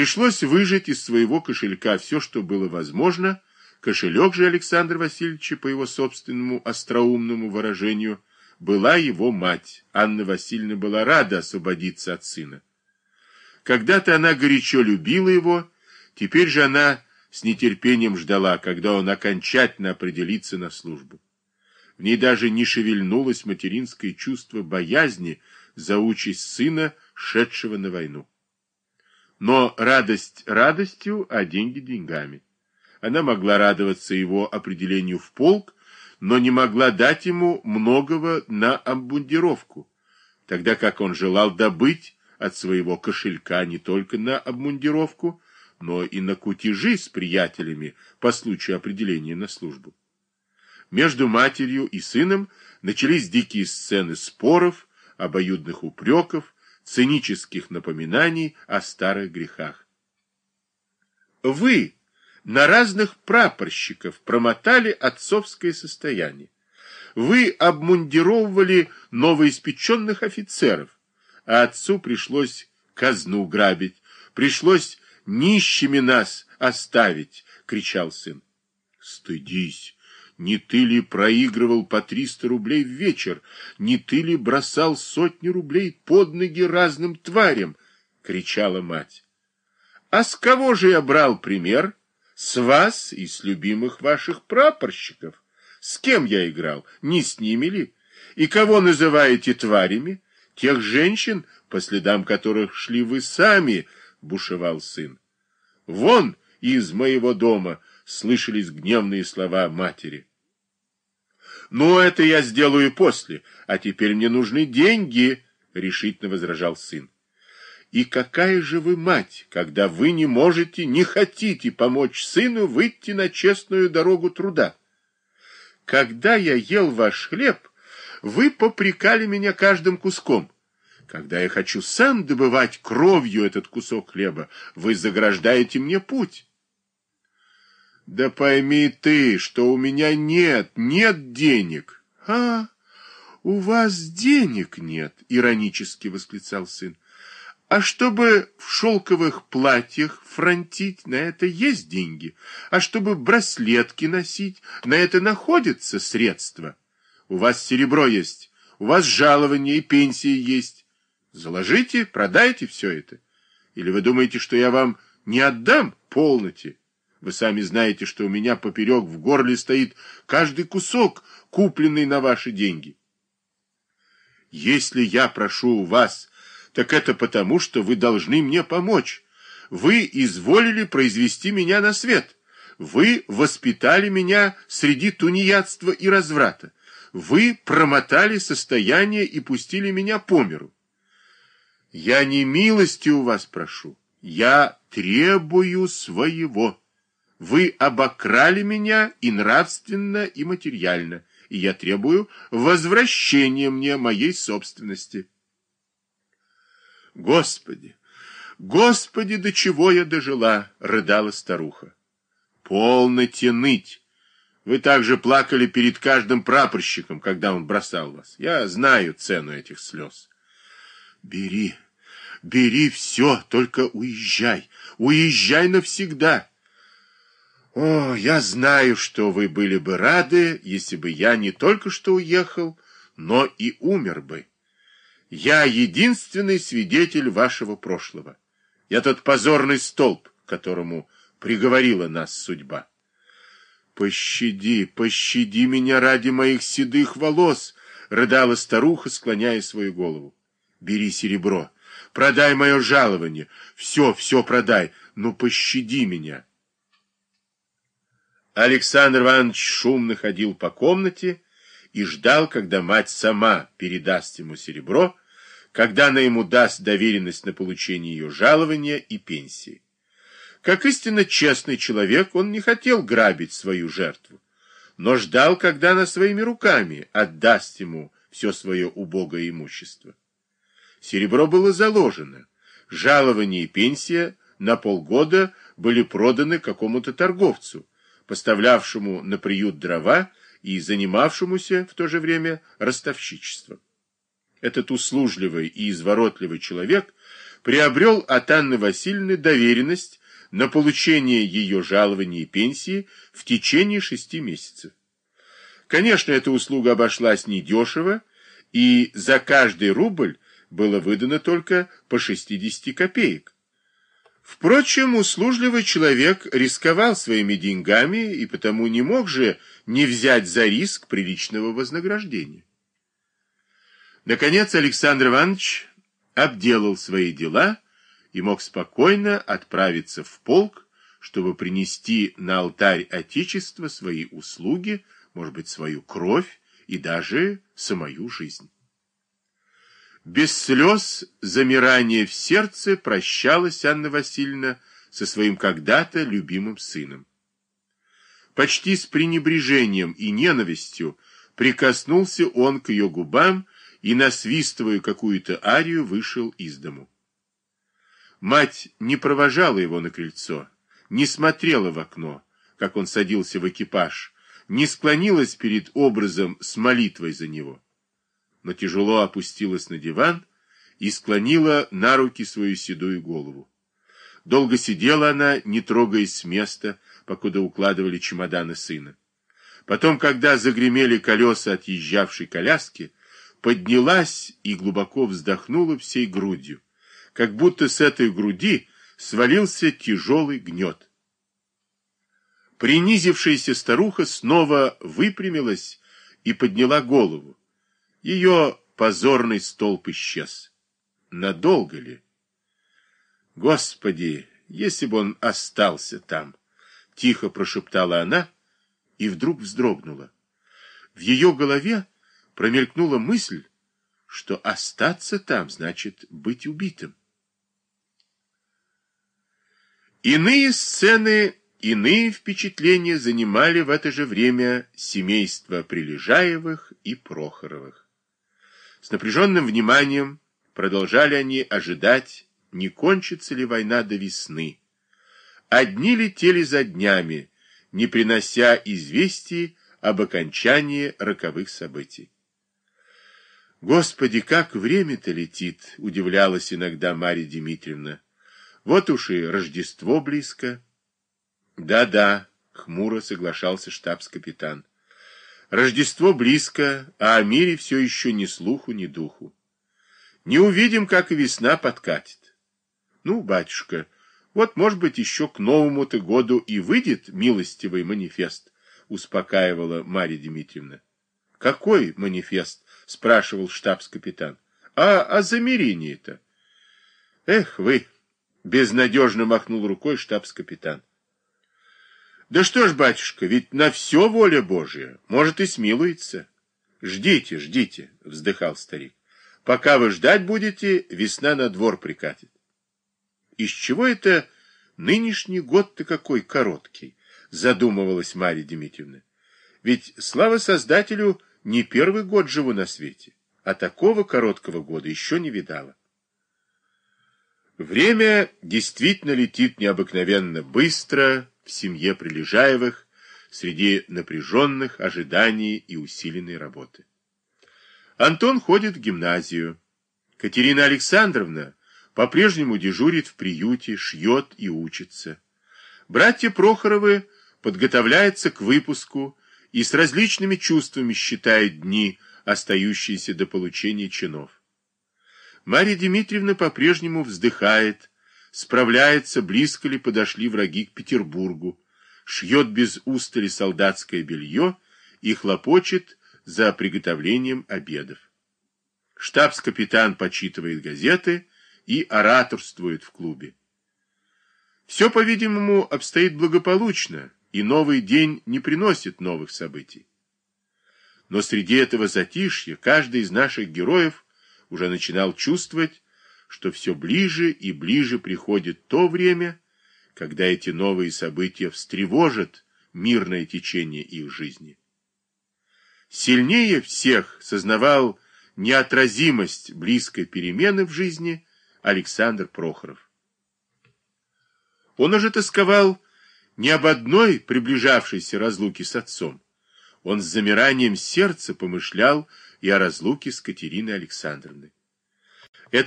Пришлось выжать из своего кошелька все, что было возможно. Кошелек же Александра Васильевича, по его собственному остроумному выражению, была его мать. Анна Васильевна была рада освободиться от сына. Когда-то она горячо любила его, теперь же она с нетерпением ждала, когда он окончательно определится на службу. В ней даже не шевельнулось материнское чувство боязни за участь сына, шедшего на войну. Но радость радостью, а деньги деньгами. Она могла радоваться его определению в полк, но не могла дать ему многого на обмундировку, тогда как он желал добыть от своего кошелька не только на обмундировку, но и на кутежи с приятелями по случаю определения на службу. Между матерью и сыном начались дикие сцены споров, обоюдных упреков, цинических напоминаний о старых грехах. Вы на разных прапорщиков промотали отцовское состояние. Вы обмундировывали новоиспеченных офицеров, а отцу пришлось казну грабить, пришлось нищими нас оставить, кричал сын. Стыдись, не ты ли проигрывал по триста рублей в вечер? Не ты ли бросал сотни рублей под ноги разным тварям? — кричала мать. — А с кого же я брал пример? С вас и с любимых ваших прапорщиков. С кем я играл? Не с ними ли? И кого называете тварями? Тех женщин, по следам которых шли вы сами, — бушевал сын. Вон из моего дома слышались гневные слова матери. «Ну, это я сделаю после, а теперь мне нужны деньги», — решительно возражал сын. «И какая же вы мать, когда вы не можете, не хотите помочь сыну выйти на честную дорогу труда? Когда я ел ваш хлеб, вы попрекали меня каждым куском. Когда я хочу сам добывать кровью этот кусок хлеба, вы заграждаете мне путь». Да пойми ты, что у меня нет, нет денег. А, у вас денег нет, иронически восклицал сын. А чтобы в шелковых платьях фронтить, на это есть деньги. А чтобы браслетки носить, на это находятся средства. У вас серебро есть, у вас жалование и пенсии есть. Заложите, продайте все это. Или вы думаете, что я вам не отдам полноте? Вы сами знаете, что у меня поперек в горле стоит каждый кусок, купленный на ваши деньги. Если я прошу у вас, так это потому, что вы должны мне помочь. Вы изволили произвести меня на свет. Вы воспитали меня среди тунеядства и разврата. Вы промотали состояние и пустили меня по миру. Я не милости у вас прошу, я требую своего. Вы обокрали меня и нравственно, и материально, и я требую возвращения мне моей собственности. Господи, Господи, до чего я дожила, рыдала старуха. Полно тянуть. Вы также плакали перед каждым прапорщиком, когда он бросал вас. Я знаю цену этих слез. Бери, бери все, только уезжай, уезжай навсегда. О, я знаю, что вы были бы рады, если бы я не только что уехал, но и умер бы. Я единственный свидетель вашего прошлого. Я тот позорный столб, которому приговорила нас судьба. Пощади, пощади меня ради моих седых волос, рыдала старуха, склоняя свою голову. Бери серебро, продай мое жалование, все, все продай, но пощади меня. Александр Иванович шумно ходил по комнате и ждал, когда мать сама передаст ему серебро, когда она ему даст доверенность на получение ее жалования и пенсии. Как истинно честный человек, он не хотел грабить свою жертву, но ждал, когда она своими руками отдаст ему все свое убогое имущество. Серебро было заложено, жалование и пенсия на полгода были проданы какому-то торговцу, поставлявшему на приют дрова и занимавшемуся в то же время ростовщичеством. Этот услужливый и изворотливый человек приобрел от Анны Васильевны доверенность на получение ее жалования и пенсии в течение шести месяцев. Конечно, эта услуга обошлась недешево, и за каждый рубль было выдано только по 60 копеек. Впрочем, услужливый человек рисковал своими деньгами и потому не мог же не взять за риск приличного вознаграждения. Наконец Александр Иванович обделал свои дела и мог спокойно отправиться в полк, чтобы принести на алтарь Отечества свои услуги, может быть, свою кровь и даже самую жизнь. Без слез, замирания в сердце прощалась Анна Васильевна со своим когда-то любимым сыном. Почти с пренебрежением и ненавистью прикоснулся он к ее губам и, насвистывая какую-то арию, вышел из дому. Мать не провожала его на крыльцо, не смотрела в окно, как он садился в экипаж, не склонилась перед образом с молитвой за него но тяжело опустилась на диван и склонила на руки свою седую голову. Долго сидела она, не трогаясь с места, покуда укладывали чемоданы сына. Потом, когда загремели колеса отъезжавшей коляски, поднялась и глубоко вздохнула всей грудью, как будто с этой груди свалился тяжелый гнет. Принизившаяся старуха снова выпрямилась и подняла голову. Ее позорный столб исчез. Надолго ли? Господи, если бы он остался там! Тихо прошептала она и вдруг вздрогнула. В ее голове промелькнула мысль, что остаться там значит быть убитым. Иные сцены, иные впечатления занимали в это же время семейство Прилежаевых и Прохоровых. С напряженным вниманием продолжали они ожидать, не кончится ли война до весны. Одни летели за днями, не принося известий об окончании роковых событий. «Господи, как время-то летит!» — удивлялась иногда Марья Дмитриевна. «Вот уж и Рождество близко». «Да-да», — хмуро соглашался штабс-капитан. Рождество близко, а о мире все еще ни слуху, ни духу. Не увидим, как и весна подкатит. Ну, батюшка, вот, может быть, еще к Новому-то году и выйдет милостивый манифест, успокаивала Марья Дмитриевна. Какой манифест? спрашивал штабс-капитан. А о замирении-то. Эх вы, безнадежно махнул рукой штабс-капитан. Да что ж, батюшка, ведь на все воля Божья, может и смилуется. Ждите, ждите, вздыхал старик. Пока вы ждать будете, весна на двор прикатит. Из чего это нынешний год-то какой короткий, задумывалась Марья Дмитриевна. Ведь, слава Создателю, не первый год живу на свете, а такого короткого года еще не видала. Время действительно летит необыкновенно быстро, в семье Прилежаевых среди напряженных ожиданий и усиленной работы. Антон ходит в гимназию. Катерина Александровна по-прежнему дежурит в приюте, шьет и учится. Братья Прохоровы подготовляются к выпуску и с различными чувствами считают дни, остающиеся до получения чинов. Марья Дмитриевна по-прежнему вздыхает, справляется, близко ли подошли враги к Петербургу, шьет без устали солдатское белье и хлопочет за приготовлением обедов. Штабс-капитан почитывает газеты и ораторствует в клубе. Все, по-видимому, обстоит благополучно, и новый день не приносит новых событий. Но среди этого затишья каждый из наших героев уже начинал чувствовать, что все ближе и ближе приходит то время, когда эти новые события встревожат мирное течение их жизни. Сильнее всех сознавал неотразимость близкой перемены в жизни Александр Прохоров. Он уже тосковал не об одной приближавшейся разлуке с отцом. Он с замиранием сердца помышлял и о разлуке с Катериной Александровной. Это